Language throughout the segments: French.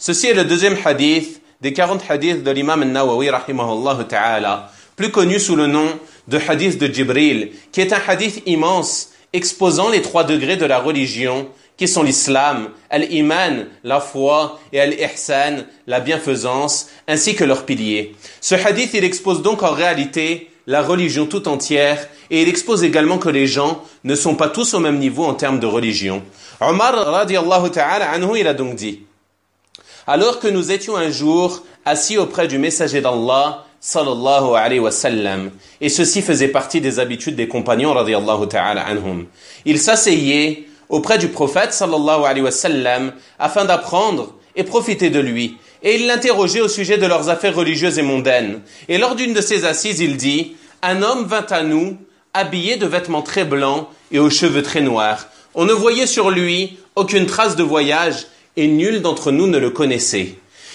Ceci est le deuxième hadith des 40 hadiths de l'imam al-Nawawi rahimahullah ta'ala, plus connu sous le nom de hadith de Jibril, qui est un hadith immense exposant les trois degrés de la religion qui sont l'islam, al-iman, la foi, et al-ihsan, la bienfaisance, ainsi que leurs piliers. Ce hadith, il expose donc en réalité la religion tout entière, et il expose également que les gens ne sont pas tous au même niveau en termes de religion. Omar radiallahu ta'ala anhu, il a donc dit, alors que nous étions un jour assis auprès du messager d'Allah, sallallahu alayhi wa sallam, et ceci faisait partie des habitudes des compagnons radiallahu ta'ala anhum. Il s'asseyait auprès du prophète sallallahu alayhi wa sallam afin d'apprendre et profiter de lui. Et il l'interrogeait au sujet de leurs affaires religieuses et mondaines. Et lors d'une de ces assises, il dit, un homme vint à nous, habillé de vêtements très blancs et aux cheveux très noirs. On ne voyait sur lui aucune trace de voyage et nul d'entre nous ne le connaissait.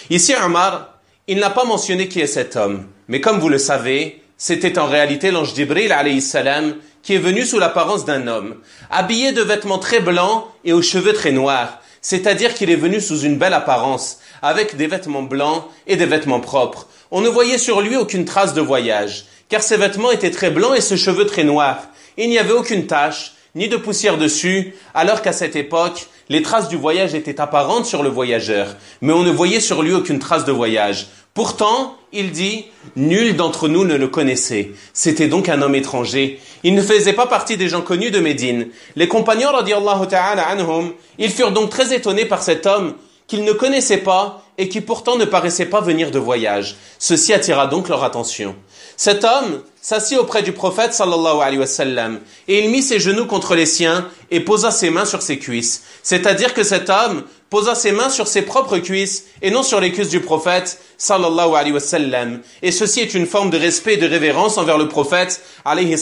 Ici, Omar, il n'a pas mentionné qui est cet homme. Mais comme vous le savez, c'était en réalité l'ange d'Ibril alayhi salam qui est venu sous l'apparence d'un homme, habillé de vêtements très blancs et aux cheveux très noirs, c'est-à-dire qu'il est venu sous une belle apparence, avec des vêtements blancs et des vêtements propres. On ne voyait sur lui aucune trace de voyage, car ses vêtements étaient très blancs et ses cheveux très noirs. Il n'y avait aucune tache, ni de poussière dessus, alors qu'à cette époque, les traces du voyage étaient apparentes sur le voyageur, mais on ne voyait sur lui aucune trace de voyage. Pourtant, il dit, nul d'entre nous ne le connaissait. C'était donc un homme étranger. Il ne faisait pas partie des gens connus de Médine. Les compagnons, radiallahu ta'ala anhum, ils furent donc très étonnés par cet homme qu'ils ne connaissaient pas et qui pourtant ne paraissait pas venir de voyage. Ceci attira donc leur attention. Cet homme s'assit auprès du prophète sallallahu alayhi wa et il mit ses genoux contre les siens et posa ses mains sur ses cuisses. C'est-à-dire que cet homme posa ses mains sur ses propres cuisses et non sur les cuisses du prophète sallallahu. Et ceci est une forme de respect et de révérence envers le prophète alayhi.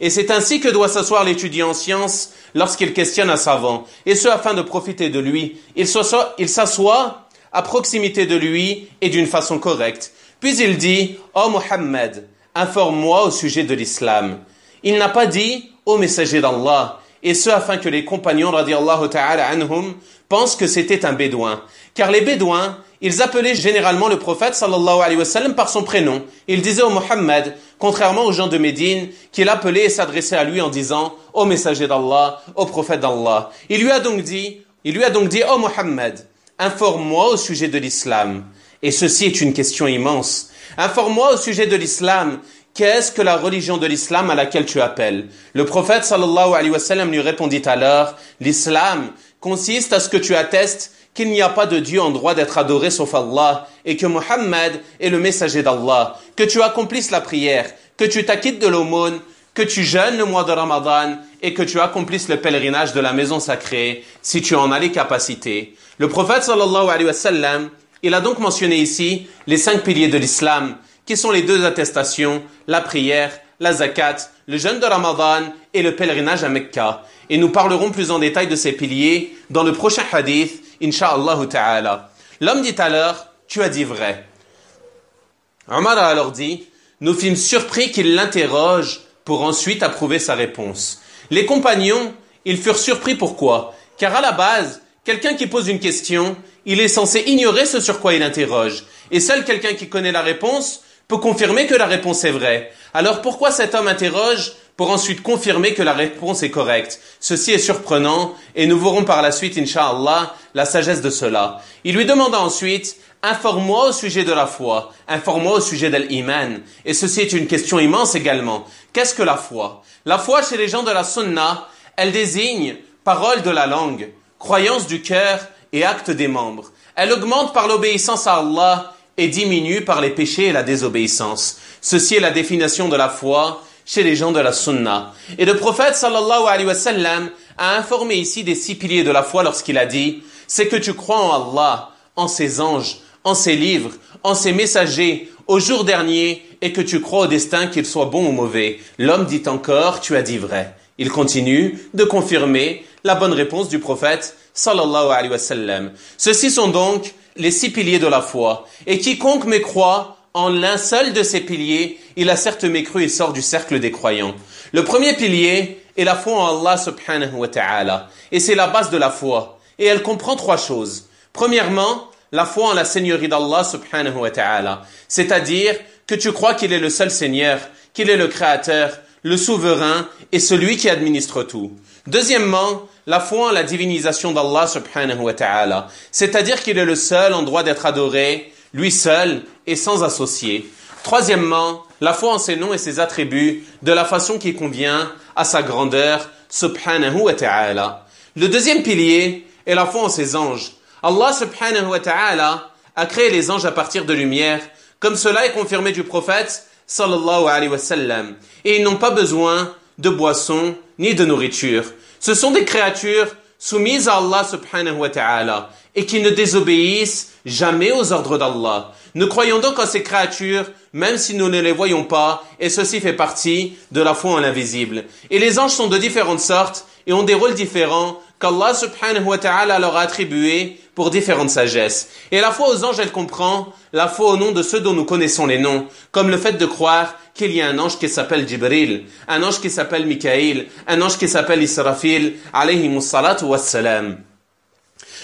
Et c'est ainsi que doit s'asseoir l'étudiant en sciences lorsqu'il questionne un savant. Et ce afin de profiter de lui. Il s'assoit à proximité de lui et d'une façon correcte. Puis il dit, Ô oh Muhammad, informe-moi au sujet de l'islam. Il n'a pas dit, ô messager d'Allah, et ce afin que les compagnons radiallahu ta'ala anhum pensent que c'était un bédouin. Car les bédouins, ils appelaient généralement le prophète sallallahu alayhi wa par son prénom. Ils disaient au Muhammad, contrairement aux gens de Médine, qu'il appelait et s'adressait à lui en disant, ô messager d'Allah, ô prophète d'Allah. Il lui a donc dit, il lui a donc dit, ô Muhammad, informe-moi au sujet de l'islam. Et ceci est une question immense. Informe-moi au sujet de l'islam. Qu'est-ce que la religion de l'islam à laquelle tu appelles? Le prophète sallallahu alayhi wa sallam lui répondit alors, l'islam consiste à ce que tu attestes qu'il n'y a pas de Dieu en droit d'être adoré sauf Allah et que Muhammad est le messager d'Allah, que tu accomplisses la prière, que tu t'acquittes de l'aumône, que tu jeûnes le mois de Ramadan et que tu accomplisses le pèlerinage de la maison sacrée si tu en as les capacités. Le prophète sallallahu alayhi wa sallam, il a donc mentionné ici les cinq piliers de l'islam qui sont les deux attestations, la prière, la zakat, le jeûne de Ramadan et le pèlerinage à Mecca. Et nous parlerons plus en détail de ces piliers dans le prochain hadith, Inch'Allah ta'ala. L'homme dit alors, tu as dit vrai. Omar a alors dit, nous fîmes surpris qu'il l'interroge pour ensuite approuver sa réponse. Les compagnons, ils furent surpris pourquoi? Car à la base, quelqu'un qui pose une question, il est censé ignorer ce sur quoi il interroge. Et seul quelqu'un qui connaît la réponse peut confirmer que la réponse est vraie. Alors pourquoi cet homme interroge pour ensuite confirmer que la réponse est correcte? Ceci est surprenant et nous verrons par la suite, inshallah, la sagesse de cela. Il lui demanda ensuite, informe-moi au sujet de la foi, informe-moi au sujet de l'iman. Et ceci est une question immense également. Qu'est-ce que la foi? La foi chez les gens de la sunna, elle désigne parole de la langue, croyance du cœur et acte des membres. Elle augmente par l'obéissance à Allah et diminue par les péchés et la désobéissance. Ceci est la définition de la foi chez les gens de la sunna. Et le prophète sallallahu alayhi wa sallam a informé ici des six piliers de la foi lorsqu'il a dit, c'est que tu crois en Allah, en ses anges, en ses livres, en ses messagers, au jour dernier, et que tu crois au destin qu'il soit bon ou mauvais. L'homme dit encore, tu as dit vrai. Il continue de confirmer la bonne réponse du prophète sallallahu alayhi wa sallam. Ceux-ci sont donc les six piliers de la foi. Et quiconque mécroit en l'un seul de ces piliers, il a certes mécru et sort du cercle des croyants. Le premier pilier est la foi en Allah subhanahu wa ta'ala. Et c'est la base de la foi. Et elle comprend trois choses. Premièrement, la foi en la Seigneurie d'Allah subhanahu wa ta'ala, c'est-à-dire que tu crois qu'il est le seul Seigneur, qu'il est le Créateur, le Souverain et celui qui administre tout. Deuxièmement, la foi en la divinisation d'Allah subhanahu wa ta'ala, c'est-à-dire qu'il est le seul en droit d'être adoré, lui seul et sans associé. Troisièmement, la foi en ses noms et ses attributs de la façon qui convient à sa grandeur subhanahu wa ta'ala. Le deuxième pilier est la foi en ses anges. Allah subhanahu wa ta'ala a créé les anges à partir de lumière, comme cela est confirmé du prophète sallallahu alayhi wa sallam. Et ils n'ont pas besoin de boissons ni de nourriture. Ce sont des créatures soumises à Allah subhanahu wa ta'ala et qui ne désobéissent jamais aux ordres d'Allah. Nous croyons donc en ces créatures, même si nous ne les voyons pas, et ceci fait partie de la foi en l'invisible. Et les anges sont de différentes sortes et ont des rôles différents qu'Allah subhanahu wa ta'ala leur a attribués pour différentes sagesses. Et la foi aux anges, elle comprend la foi au nom de ceux dont nous connaissons les noms, comme le fait de croire qu'il y a un ange qui s'appelle Jibril, un ange qui s'appelle Mikaïl, un ange qui s'appelle Israfil, alayhi salatu wassalam.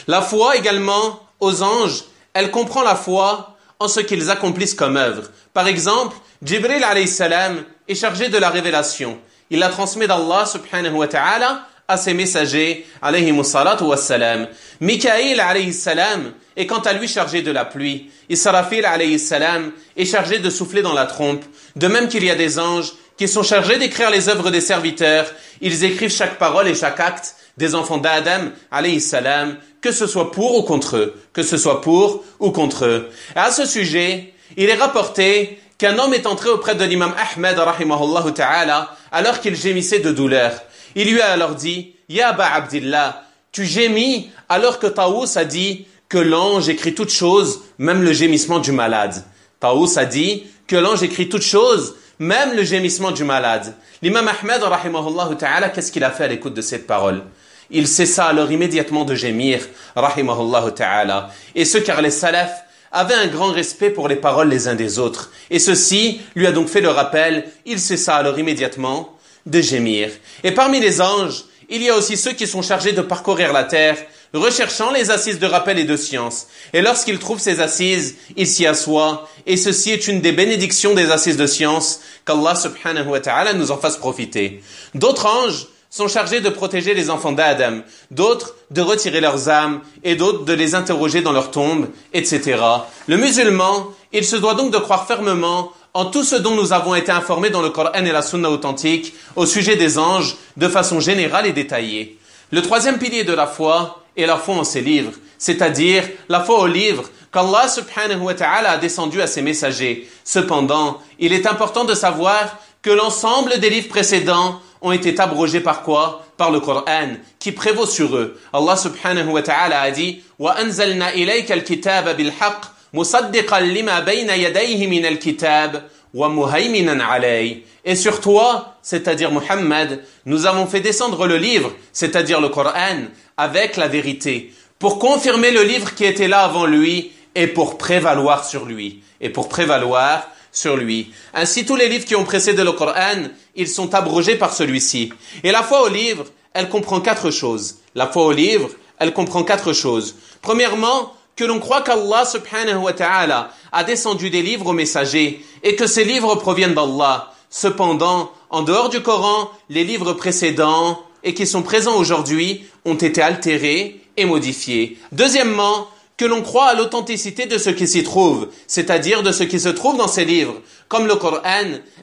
La foi également aux anges, elle comprend la foi en ce qu'ils accomplissent comme œuvre. Par exemple, Jibril alayhi salam est chargé de la révélation. Il la transmet d'Allah subhanahu wa ta'ala à ses messagers, alayhi salatu wassalam. Mikaïl alayhi salam est quant à lui chargé de la pluie. Israfil alayhi salam est chargé de souffler dans la trompe. De même qu'il y a des anges qui sont chargés d'écrire les œuvres des serviteurs. Ils écrivent chaque parole et chaque acte des enfants d'Adam alayhi salam, que ce soit pour ou contre eux, que ce soit pour ou contre eux. Et à ce sujet, il est rapporté qu'un homme est entré auprès de l'imam Ahmed rahimahullah ta'ala alors qu'il gémissait de douleur. Il lui a alors dit, Ya Aba Abdillah, tu gémis alors que Taous a dit que l'ange écrit toutes choses, même le gémissement du malade. Taous a dit que l'ange écrit toutes choses, même le gémissement du malade. L'imam Ahmed, rahimahullah ta'ala, qu'est-ce qu'il a fait à l'écoute de cette parole? Il cessa alors immédiatement de gémir, rahimahullah ta'ala. Et ce car les salafs avaient un grand respect pour les paroles les uns des autres. Et ceci lui a donc fait le rappel, il cessa alors immédiatement de gémir. Et parmi les anges, il y a aussi ceux qui sont chargés de parcourir la terre, recherchant les assises de rappel et de science. Et lorsqu'ils trouvent ces assises, ils s'y assoient. Et ceci est une des bénédictions des assises de science, qu'Allah subhanahu wa ta'ala nous en fasse profiter. D'autres anges sont chargés de protéger les enfants d'Adam, d'autres de retirer leurs âmes, et d'autres de les interroger dans leur tombe, etc. Le musulman, il se doit donc de croire fermement en tout ce dont nous avons été informés dans le Coran et la Sunna authentique au sujet des anges de façon générale et détaillée. Le troisième pilier de la foi est la foi en ses livres, c'est-à-dire la foi aux livres qu'Allah subhanahu wa ta'ala a descendu à ses messagers. Cependant, il est important de savoir que l'ensemble des livres précédents ont été abrogés par quoi? Par le Coran, qui prévaut sur eux. Allah subhanahu wa ta'ala a dit « Wa anzalna ilayka al-kitaba bil-haqq مصدقا لما بين يديه من الكتاب ومهيمنا عليه Et sur toi, c'est-à-dire Muhammad, nous avons fait descendre le livre, c'est-à-dire le Coran, avec la vérité, pour confirmer le livre qui était là avant lui et pour prévaloir sur lui. Et pour prévaloir sur lui. Ainsi, tous les livres qui ont précédé le Coran, ils sont abrogés par celui-ci. Et la foi au livre, elle comprend quatre choses. La foi au livre, elle comprend quatre choses. Premièrement, que l'on croit qu'Allah subhanahu wa ta'ala a descendu des livres aux messagers et que ces livres proviennent d'Allah. Cependant, en dehors du Coran, les livres précédents et qui sont présents aujourd'hui ont été altérés et modifiés. Deuxièmement, que l'on croit à l'authenticité de ce qui s'y trouve, c'est-à-dire de ce qui se trouve dans ces livres, comme le Coran,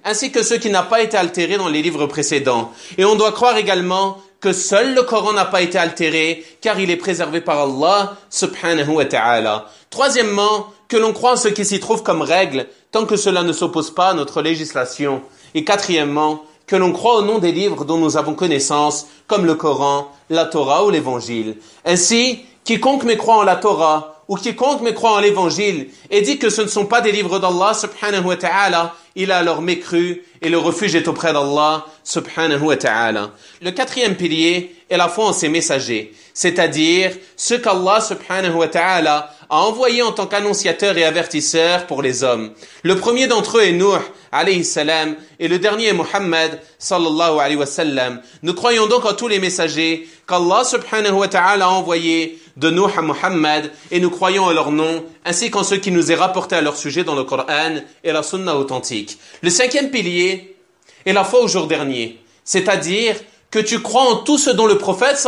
ainsi que ce qui n'a pas été altéré dans les livres précédents. Et on doit croire également que seul le Coran n'a pas été altéré, car il est préservé par Allah subhanahu wa ta'ala. Troisièmement, que l'on croit en ce qui s'y trouve comme règle, tant que cela ne s'oppose pas à notre législation. Et quatrièmement, que l'on croit au nom des livres dont nous avons connaissance, comme le Coran, la Torah ou l'Évangile. Ainsi, quiconque mécroit en la Torah, ou quiconque mécroit en l'évangile et dit que ce ne sont pas des livres d'Allah subhanahu wa ta'ala, il a alors mécru et le refuge est auprès d'Allah subhanahu wa ta'ala. Le quatrième pilier est la foi en ses messagers, c'est-à-dire ce qu'Allah subhanahu wa ta'ala a envoyé en tant qu'annonciateur et avertisseur pour les hommes. Le premier d'entre eux est Nuh, alayhi salam, et le dernier est Muhammad, sallallahu alayhi wa sallam. Nous croyons donc en tous les messagers qu'Allah subhanahu wa ta'ala a envoyés de Nuh à Muhammad et nous croyons en leur nom ainsi qu'en ce qui nous est rapporté à leur sujet dans le Coran et la Sunna authentique. Le cinquième pilier est la foi au jour dernier, c'est-à-dire que tu crois en tout ce dont le prophète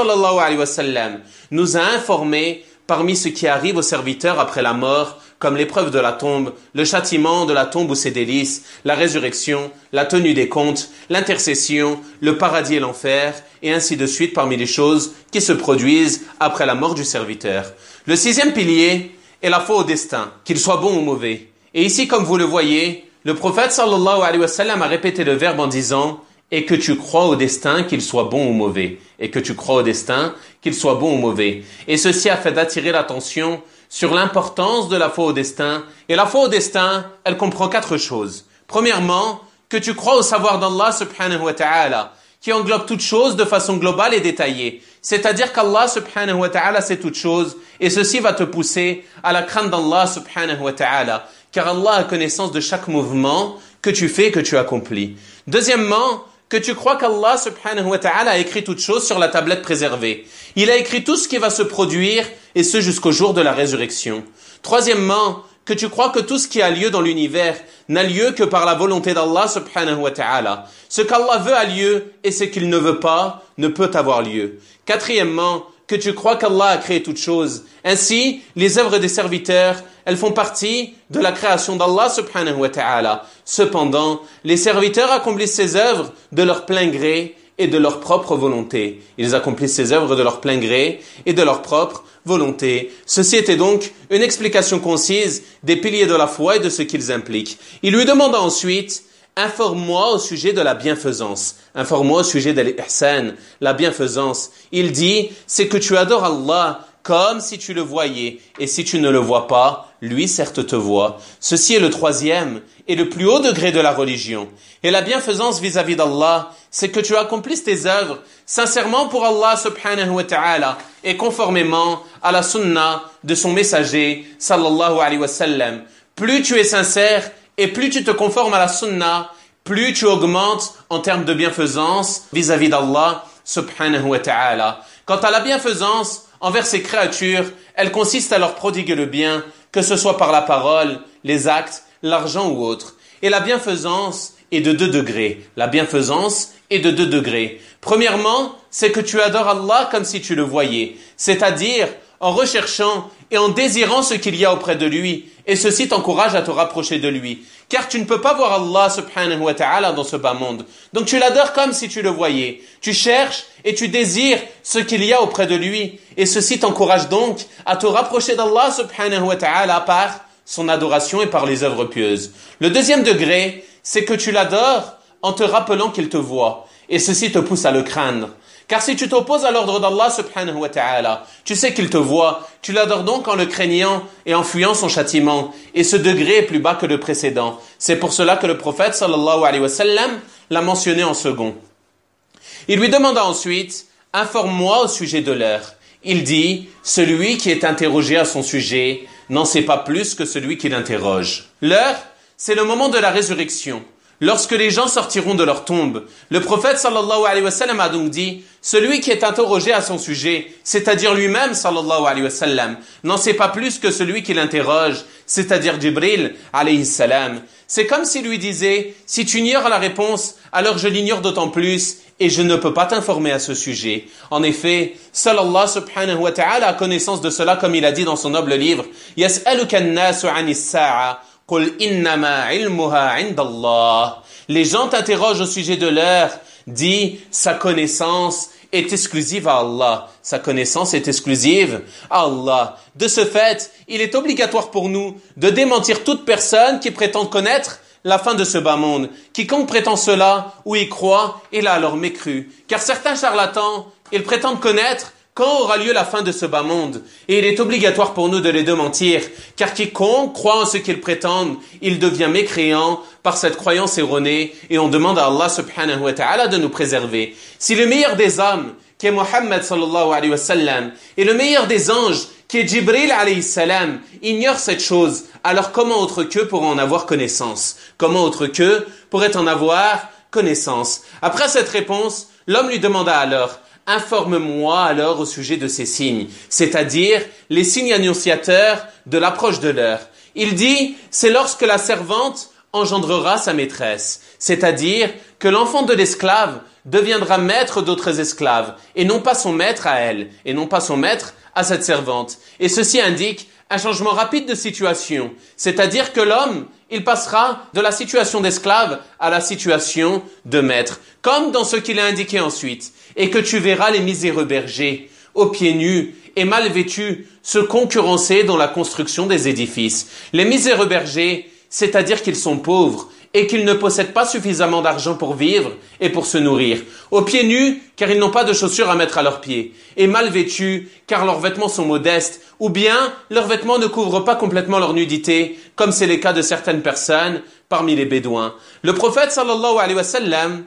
nous a informé parmi ce qui arrive aux serviteurs après la mort, comme l'épreuve de la tombe, le châtiment de la tombe ou ses délices, la résurrection, la tenue des comptes, l'intercession, le paradis et l'enfer, et ainsi de suite parmi les choses qui se produisent après la mort du serviteur. Le sixième pilier est la foi au destin, qu'il soit bon ou mauvais. Et ici, comme vous le voyez, le prophète sallallahu alayhi wa sallam a répété le verbe en disant et que tu crois au destin qu'il soit bon ou mauvais, et que tu crois au destin qu'il soit bon ou mauvais. Et ceci a fait d'attirer l'attention sur l'importance de la foi au destin. Et la foi au destin, elle comprend quatre choses. Premièrement, que tu crois au savoir d'Allah subhanahu wa ta'ala, qui englobe toutes choses de façon globale et détaillée. C'est-à-dire qu'Allah subhanahu wa ta'ala sait toutes choses, et ceci va te pousser à la crainte d'Allah subhanahu wa ta'ala, car Allah a connaissance de chaque mouvement que tu fais, que tu accomplis. Deuxièmement, que tu crois qu'Allah subhanahu wa ta'ala a écrit toutes choses sur la tablette préservée. Il a écrit tout ce qui va se produire, et ce jusqu'au jour de la résurrection. Troisièmement, que tu crois que tout ce qui a lieu dans l'univers n'a lieu que par la volonté d'Allah subhanahu wa ta'ala. Ce qu'Allah veut a lieu, et ce qu'il ne veut pas ne peut avoir lieu. Quatrièmement, que tu crois qu'Allah a créé toutes choses. Ainsi, les œuvres des serviteurs, elles font partie de la création d'Allah subhanahu wa ta'ala. Cependant, les serviteurs accomplissent ces œuvres de leur plein gré et de leur propre volonté. Ils accomplissent ces œuvres de leur plein gré et de leur propre volonté. Ceci était donc une explication concise des piliers de la foi et de ce qu'ils impliquent. Il lui demanda ensuite Informe-moi au sujet de la bienfaisance. Informe-moi au sujet de l'ihsan, la bienfaisance. Il dit, c'est que tu adores Allah comme si tu le voyais, et si tu ne le vois pas, lui certes te voit. Ceci est le troisième et le plus haut degré de la religion. Et la bienfaisance vis-à-vis d'Allah, c'est que tu accomplisses tes œuvres sincèrement pour Allah subhanahu wa ta'ala et conformément à la sunna de son messager sallallahu alayhi wa sallam. Plus tu es sincère et plus tu te conformes à la sunna, plus tu augmentes en termes de bienfaisance vis-à-vis d'Allah subhanahu wa ta'ala. Quant à la bienfaisance envers ses créatures, elle consiste à leur prodiguer le bien, que ce soit par la parole, les actes, l'argent ou autre. Et la bienfaisance est de deux degrés. La bienfaisance est de deux degrés. Premièrement, c'est que tu adores Allah comme si tu le voyais, c'est-à-dire en recherchant et en désirant ce qu'il y a auprès de lui, et ceci t'encourage à te rapprocher de lui. Car tu ne peux pas voir Allah subhanahu wa ta'ala dans ce bas monde. Donc tu l'adores comme si tu le voyais. Tu cherches et tu désires ce qu'il y a auprès de lui. Et ceci t'encourage donc à te rapprocher d'Allah subhanahu wa ta'ala par son adoration et par les œuvres pieuses. Le deuxième degré, c'est que tu l'adores en te rappelant qu'il te voit. Et ceci te pousse à le craindre. Car si tu t'opposes à l'ordre d'Allah subhanahu wa ta'ala, tu sais qu'il te voit, tu l'adores donc en le craignant et en fuyant son châtiment. Et ce degré est plus bas que le précédent. C'est pour cela que le prophète sallallahu alayhi wa l'a mentionné en second. Il lui demanda ensuite, informe-moi au sujet de l'heure. Il dit, celui qui est interrogé à son sujet n'en sait pas plus que celui qui l'interroge. L'heure, c'est le moment de la résurrection. Lorsque les gens sortiront de leur tombe, le prophète sallallahu alayhi wa sallam a donc dit, celui qui est interrogé à son sujet, c'est-à-dire lui-même sallallahu alayhi wa sallam, n'en sait pas plus que celui qui l'interroge, c'est-à-dire Jibril alayhi salam. C'est comme s'il lui disait, si tu ignores la réponse, alors je l'ignore d'autant plus et je ne peux pas t'informer à ce sujet. En effet, seul Allah subhanahu wa ta'ala a connaissance de cela comme il a dit dans son noble livre, Yas'aluka an-nasu les gens t'interrogent au sujet de l'heure. Dis, sa connaissance est exclusive à Allah. Sa connaissance est exclusive à Allah. De ce fait, il est obligatoire pour nous de démentir toute personne qui prétend connaître la fin de ce bas monde. Quiconque prétend cela ou y croit, il a alors mécru. Car certains charlatans, ils prétendent connaître quand aura lieu la fin de ce bas monde Et il est obligatoire pour nous de les démentir, car quiconque croit en ce qu'ils prétendent, il devient mécréant par cette croyance erronée, et on demande à Allah subhanahu wa ta'ala de nous préserver. Si le meilleur des hommes, qui est Mohammed sallallahu alayhi wa sallam, et le meilleur des anges, qui est Jibril alayhi salam, ignore cette chose, alors comment autre qu'eux pour en avoir connaissance? Comment autre qu'eux pourrait en avoir connaissance? Après cette réponse, l'homme lui demanda alors, informe-moi alors au sujet de ces signes, c'est-à-dire les signes annonciateurs de l'approche de l'heure. Il dit, c'est lorsque la servante engendrera sa maîtresse, c'est-à-dire que l'enfant de l'esclave deviendra maître d'autres esclaves, et non pas son maître à elle, et non pas son maître à cette servante. Et ceci indique un changement rapide de situation, c'est-à-dire que l'homme, il passera de la situation d'esclave à la situation de maître, comme dans ce qu'il a indiqué ensuite, et que tu verras les miséreux bergers, aux pieds nus et mal vêtus, se concurrencer dans la construction des édifices. Les miséreux bergers, c'est-à-dire qu'ils sont pauvres, et qu'ils ne possèdent pas suffisamment d'argent pour vivre et pour se nourrir. Aux pieds nus, car ils n'ont pas de chaussures à mettre à leurs pieds. Et mal vêtus, car leurs vêtements sont modestes. Ou bien, leurs vêtements ne couvrent pas complètement leur nudité, comme c'est le cas de certaines personnes parmi les Bédouins. Le prophète sallallahu alayhi wa sallam,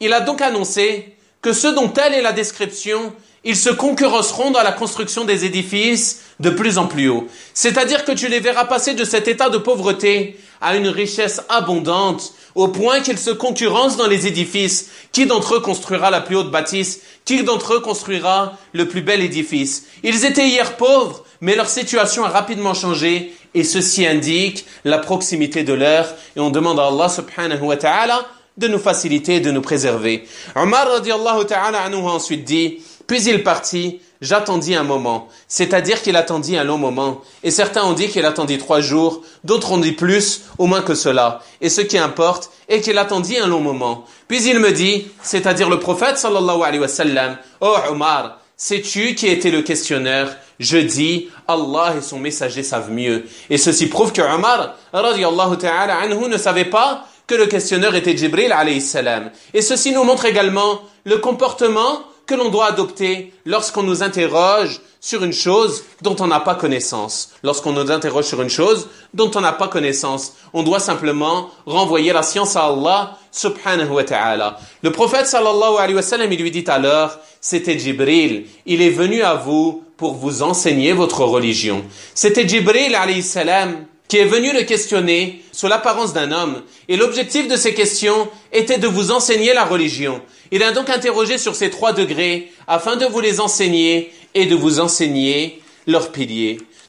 il a donc annoncé que ceux dont telle est la description, ils se concurrenceront dans la construction des édifices de plus en plus haut. C'est-à-dire que tu les verras passer de cet état de pauvreté à une richesse abondante, au point qu'ils se concurrencent dans les édifices. Qui d'entre eux construira la plus haute bâtisse? Qui d'entre eux construira le plus bel édifice? Ils étaient hier pauvres, mais leur situation a rapidement changé, et ceci indique la proximité de l'heure, et on demande à Allah subhanahu wa ta'ala de nous faciliter et de nous préserver. Omar radiallahu ta'ala anhu ensuite dit, puis il partit, j'attendis un moment. C'est-à-dire qu'il attendit un long moment. Et certains ont dit qu'il attendit trois jours, d'autres ont dit plus, au moins que cela. Et ce qui importe est qu'il attendit un long moment. Puis il me dit, c'est-à-dire le prophète sallallahu alayhi wa sallam, Oh Omar, sais-tu qui était le questionneur? Je dis, Allah et son messager savent mieux. Et ceci prouve que Omar, ta'ala anhu, ne savait pas que le questionneur était Jibril alayhi salam. Et ceci nous montre également le comportement que l'on doit adopter lorsqu'on nous interroge sur une chose dont on n'a pas connaissance. Lorsqu'on nous interroge sur une chose dont on n'a pas connaissance, on doit simplement renvoyer la science à Allah subhanahu wa ta'ala. Le prophète sallallahu alayhi wa sallam, il lui dit alors, c'était Jibril, il est venu à vous pour vous enseigner votre religion. C'était Jibril alayhi salam qui est venu le questionner sous l'apparence d'un homme, et l'objectif de ces questions était de vous enseigner la religion. Il a donc interrogé sur ces trois degrés afin de vous les enseigner et de vous enseigner leurs piliers.